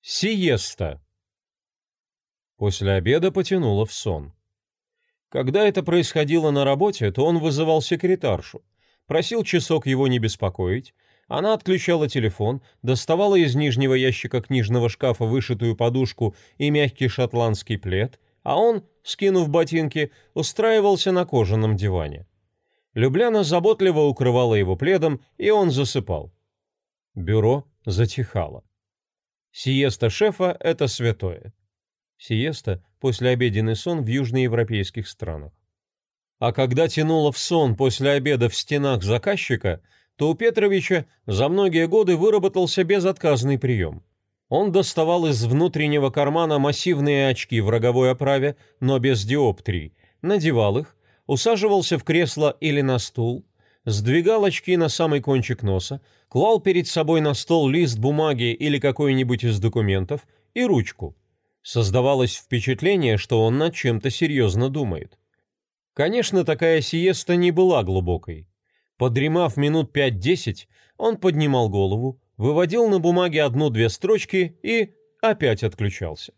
Сиеста. После обеда потянуло в сон. Когда это происходило на работе, то он вызывал секретаршу, просил часок его не беспокоить, она отключала телефон, доставала из нижнего ящика книжного шкафа вышитую подушку и мягкий шотландский плед, а он, скинув ботинки, устраивался на кожаном диване. Любляна заботливо укрывала его пледом, и он засыпал. Бюро затихало. Сиеста шефа — это святое. Сиеста — послеобеденный сон в южноевропейских странах. А когда тянуло в сон после обеда в стенах заказчика, то у Петровича за многие годы выработался безотказный прием. Он доставал из внутреннего кармана массивные очки в роговой оправе, но без диоптрий, надевал их, усаживался в кресло или на стул, сдвигал очки на самый кончик носа, клал перед собой на стол лист бумаги или какой-нибудь из документов и ручку. Создавалось впечатление, что он над чем-то серьезно думает. Конечно, такая сиеста не была глубокой. Подремав минут пять-десять, он поднимал голову, выводил на бумаге одну-две строчки и опять отключался.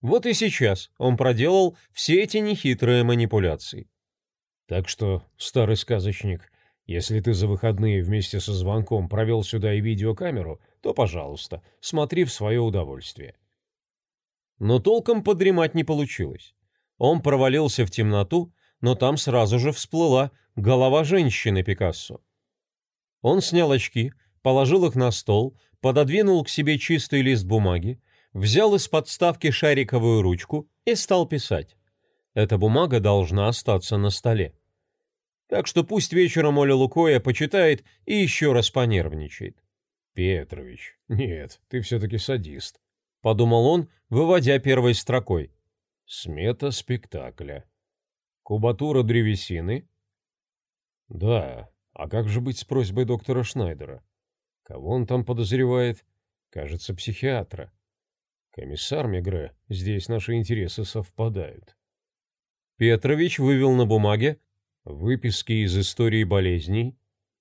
Вот и сейчас он проделал все эти нехитрые манипуляции. Так что, старый сказочник, если ты за выходные вместе со звонком провел сюда и видеокамеру, то, пожалуйста, смотри в свое удовольствие. Но толком подремать не получилось. Он провалился в темноту, но там сразу же всплыла голова женщины Пикассо. Он снял очки, положил их на стол, пододвинул к себе чистый лист бумаги, взял из подставки шариковую ручку и стал писать. Эта бумага должна остаться на столе. Так что пусть вечером Оля Лукоя почитает и еще раз понервничает. «Петрович, нет, ты все-таки садист», — подумал он, выводя первой строкой. «Смета спектакля. Кубатура древесины?» «Да, а как же быть с просьбой доктора Шнайдера? Кого он там подозревает? Кажется, психиатра. Комиссар Мегре, здесь наши интересы совпадают». Петрович вывел на бумаге выписки из истории болезней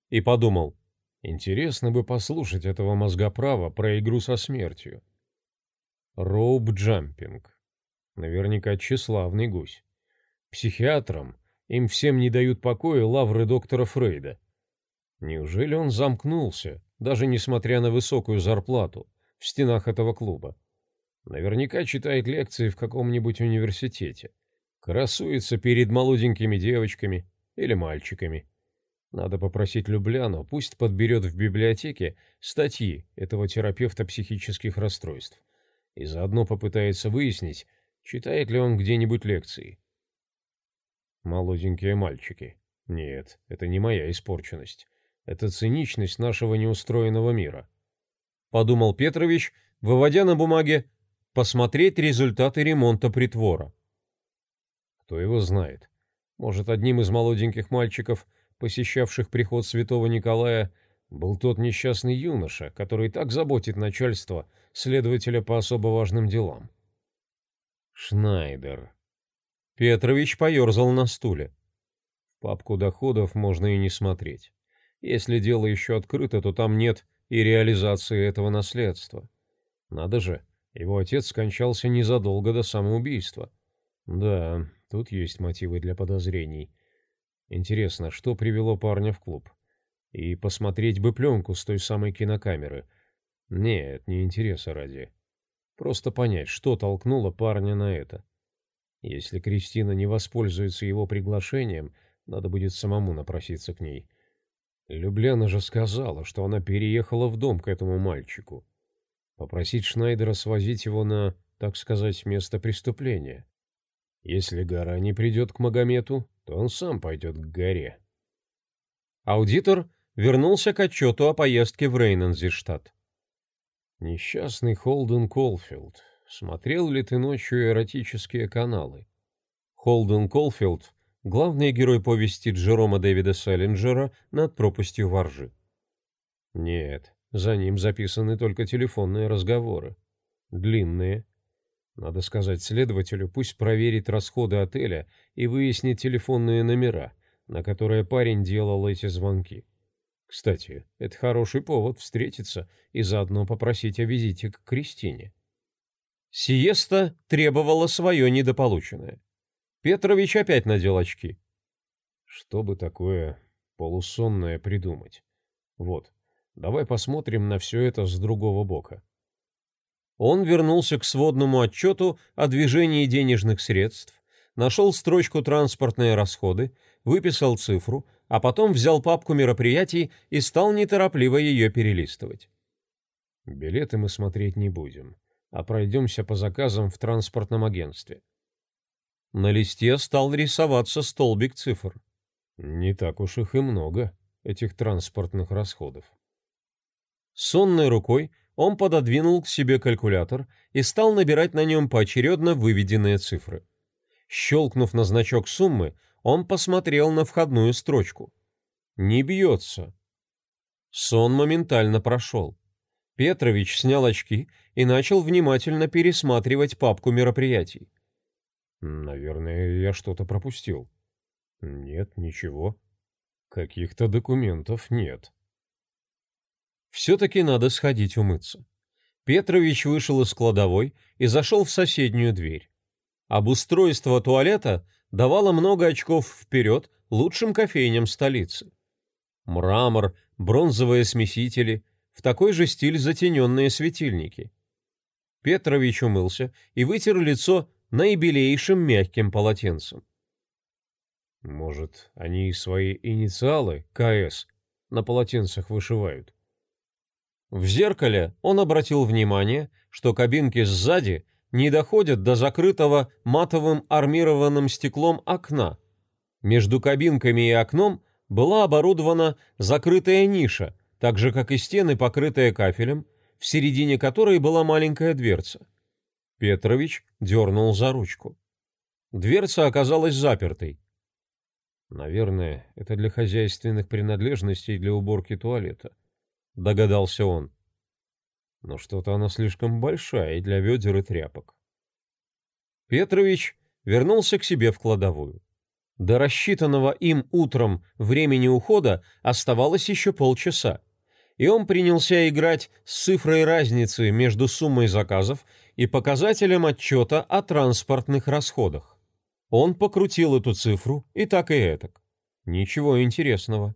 и подумал, интересно бы послушать этого мозгоправа про игру со смертью. Роуп-джампинг. Наверняка тщеславный гусь. Психиатрам им всем не дают покоя лавры доктора Фрейда. Неужели он замкнулся, даже несмотря на высокую зарплату, в стенах этого клуба? Наверняка читает лекции в каком-нибудь университете. Красуется перед молоденькими девочками или мальчиками. Надо попросить Любляну, пусть подберет в библиотеке статьи этого терапевта психических расстройств и заодно попытается выяснить, читает ли он где-нибудь лекции. Молоденькие мальчики. Нет, это не моя испорченность. Это циничность нашего неустроенного мира. Подумал Петрович, выводя на бумаге посмотреть результаты ремонта притвора. Кто его знает? Может, одним из молоденьких мальчиков, посещавших приход святого Николая, был тот несчастный юноша, который так заботит начальство следователя по особо важным делам. Шнайдер. Петрович поерзал на стуле. В папку доходов можно и не смотреть. Если дело еще открыто, то там нет и реализации этого наследства. Надо же, его отец скончался незадолго до самоубийства. Да, тут есть мотивы для подозрений. Интересно, что привело парня в клуб? И посмотреть бы пленку с той самой кинокамеры. Нет, не интереса ради. Просто понять, что толкнуло парня на это. Если Кристина не воспользуется его приглашением, надо будет самому напроситься к ней. Любляна же сказала, что она переехала в дом к этому мальчику. Попросить Шнайдера свозить его на, так сказать, место преступления. Если гора не придет к Магомету, то он сам пойдет к горе. Аудитор вернулся к отчету о поездке в Рейнензиштадт. Несчастный Холден Колфилд. Смотрел ли ты ночью эротические каналы? Холден Колфилд — главный герой повести Джерома Дэвида Селлинджера «Над пропастью воржи». Нет, за ним записаны только телефонные разговоры. Длинные. Надо сказать следователю, пусть проверит расходы отеля и выяснит телефонные номера, на которые парень делал эти звонки. Кстати, это хороший повод встретиться и заодно попросить о визите к Кристине. Сиеста требовала свое недополученное. Петрович опять надел очки. Что бы такое полусонное придумать? Вот, давай посмотрим на все это с другого бока. Он вернулся к сводному отчету о движении денежных средств, нашел строчку «Транспортные расходы», выписал цифру, а потом взял папку мероприятий и стал неторопливо ее перелистывать. «Билеты мы смотреть не будем, а пройдемся по заказам в транспортном агентстве». На листе стал рисоваться столбик цифр. Не так уж их и много, этих транспортных расходов. Сонной рукой он пододвинул к себе калькулятор и стал набирать на нем поочередно выведенные цифры. Щелкнув на значок суммы, он посмотрел на входную строчку. Не бьется. Сон моментально прошел. Петрович снял очки и начал внимательно пересматривать папку мероприятий. «Наверное, я что-то пропустил». «Нет, ничего. Каких-то документов нет». Все-таки надо сходить умыться. Петрович вышел из кладовой и зашел в соседнюю дверь. Обустройство туалета давало много очков вперед лучшим кофейням столицы. Мрамор, бронзовые смесители, в такой же стиль затененные светильники. Петрович умылся и вытер лицо наибелейшим мягким полотенцем. Может, они свои инициалы, КС, на полотенцах вышивают? В зеркале он обратил внимание, что кабинки сзади не доходят до закрытого матовым армированным стеклом окна. Между кабинками и окном была оборудована закрытая ниша, так же, как и стены, покрытые кафелем, в середине которой была маленькая дверца. Петрович дернул за ручку. Дверца оказалась запертой. «Наверное, это для хозяйственных принадлежностей для уборки туалета», догадался он. Но что-то она слишком большая и для ведер и тряпок. Петрович вернулся к себе в кладовую. До рассчитанного им утром времени ухода оставалось еще полчаса, и он принялся играть с цифрой разницы между суммой заказов и показателем отчета о транспортных расходах. Он покрутил эту цифру и так и этак. Ничего интересного.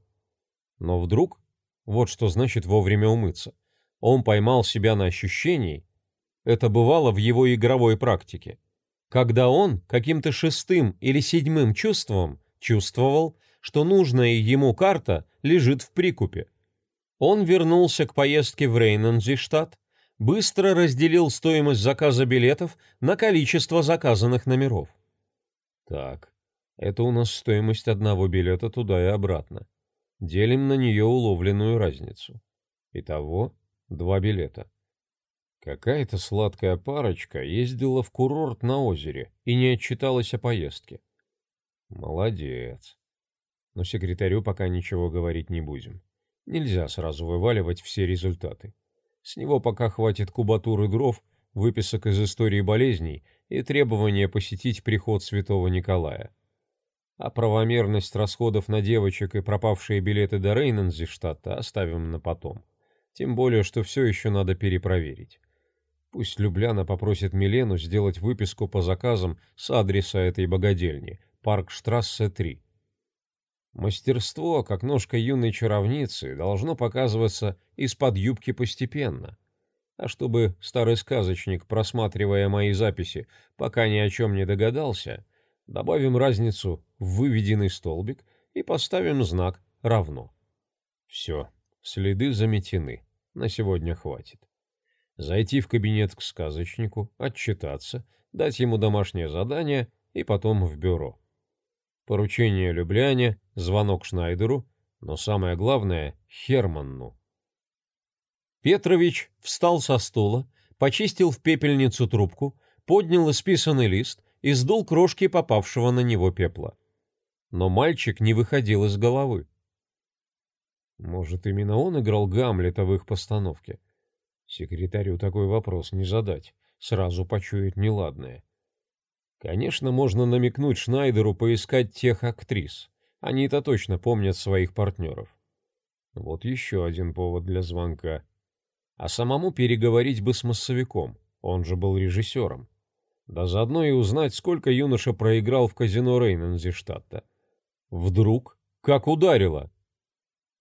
Но вдруг вот что значит вовремя умыться. Он поймал себя на ощущении, это бывало в его игровой практике, когда он каким-то шестым или седьмым чувством чувствовал, что нужная ему карта лежит в прикупе. Он вернулся к поездке в Рейнензиштадт, быстро разделил стоимость заказа билетов на количество заказанных номеров. Так, это у нас стоимость одного билета туда и обратно. Делим на нее уловленную разницу. Итого два билета. Какая-то сладкая парочка ездила в курорт на озере и не отчиталась о поездке. Молодец. Но секретарю пока ничего говорить не будем. Нельзя сразу вываливать все результаты. С него пока хватит кубатуры дров, выписок из истории болезней и требования посетить приход святого Николая а правомерность расходов на девочек и пропавшие билеты до Рейнензиштадта оставим на потом. Тем более, что все еще надо перепроверить. Пусть Любляна попросит Милену сделать выписку по заказам с адреса этой богадельни, Паркштрассе 3. Мастерство, как ножка юной чаровницы, должно показываться из-под юбки постепенно. А чтобы старый сказочник, просматривая мои записи, пока ни о чем не догадался, добавим разницу в выведенный столбик и поставим знак «равно». Все, следы заметены, на сегодня хватит. Зайти в кабинет к сказочнику, отчитаться, дать ему домашнее задание и потом в бюро. Поручение Любляне, звонок Шнайдеру, но самое главное — Херманну. Петрович встал со стула, почистил в пепельницу трубку, поднял исписанный лист и сдул крошки попавшего на него пепла. Но мальчик не выходил из головы. Может, именно он играл Гамлета в их постановке? Секретарю такой вопрос не задать, сразу почует неладное. Конечно, можно намекнуть Шнайдеру поискать тех актрис. Они-то точно помнят своих партнеров. Вот еще один повод для звонка. А самому переговорить бы с массовиком, он же был режиссером. Да заодно и узнать, сколько юноша проиграл в казино Рейнензештадта. Вдруг как ударило.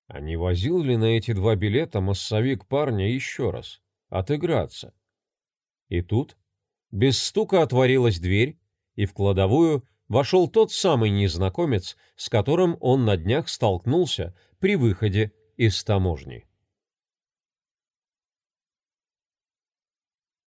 А не возил ли на эти два билета массовик парня еще раз? Отыграться. И тут без стука отворилась дверь, и в кладовую вошел тот самый незнакомец, с которым он на днях столкнулся при выходе из таможни.